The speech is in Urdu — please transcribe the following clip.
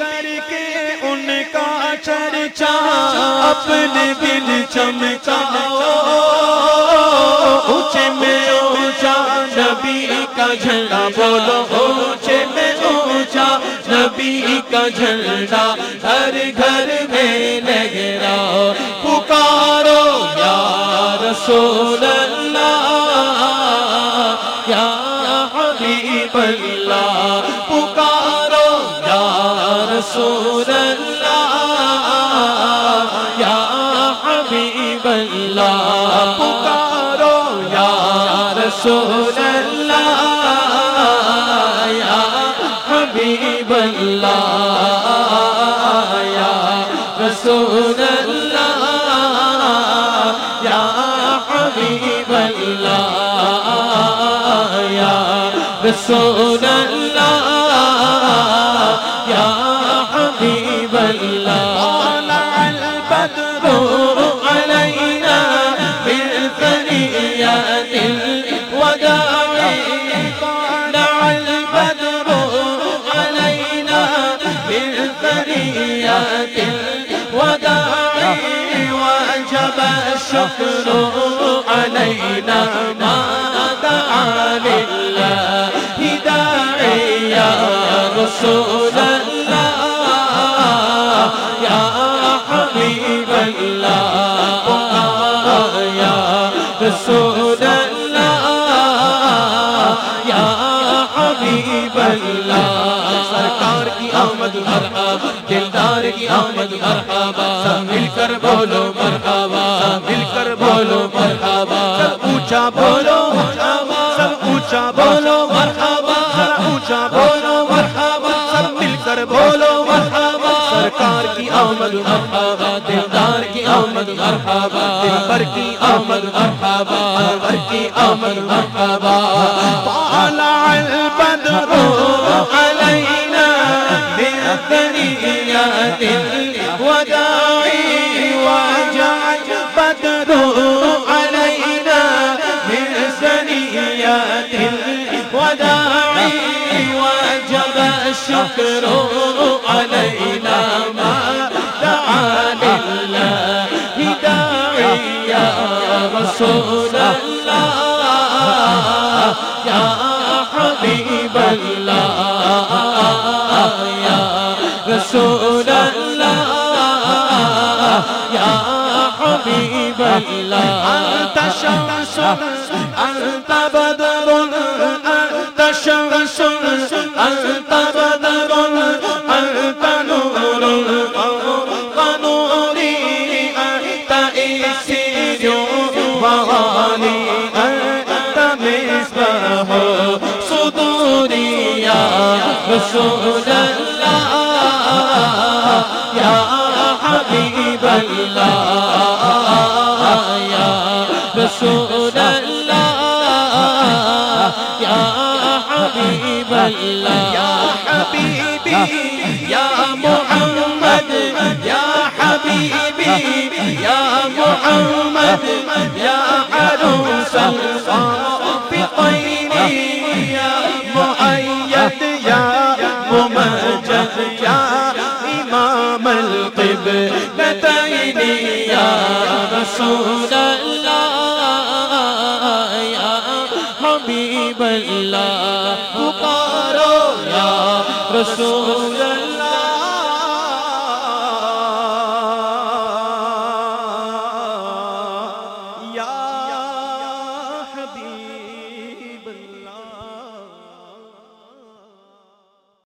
کر کے ان کا چرچا اپنے دل چمکاؤ اونچے میں اونچا نبی کا جھنڈا بولو اونچے میں اونچا نبی کا جھنڈا ہر گھر میں لگرا پکارو یا رسول رسول اللہ، یا حبیب اللہ، پکارو یا رسول اللہ، یا حبیب اللہ، یا رسول اللہ، یا حبیب اللہ، یا رسول اللہ۔ البدر علينا من ثنيات الوداع. طلع البدر علينا من ثنيات الوداع. وجب الشكر علينا ما دعا لله. داعي يا رسول حبيب الله سرکار کی آمد مرحبا، دلدار کی آمد مرحبا مل کر بولو مرحبا مل کر بولو مرحبا، سب اونچا بولو مرحبا، سب اونچا بولو مرحبا، سب اونچا بولو مرحبا، سب مل کر بولو مرحبا، سرکار کی آمد مرحبا، دلدار کی آمد مرحبا، دلبر کی آمد مرحبا انور کی آمد مرحبا۔ طالع البدر علينا من ثنيات يا حبيب الله يا رسول اللہ یا حبیب اللہ۔ انت شمس انت بدر حبيب الله رسول الله يا حبيب الله يا حبيبي يا محمد يا حبيبي يا محمد عروس ممجد یا رسول اللہ یا حبیب اللہ پکارو یا رسول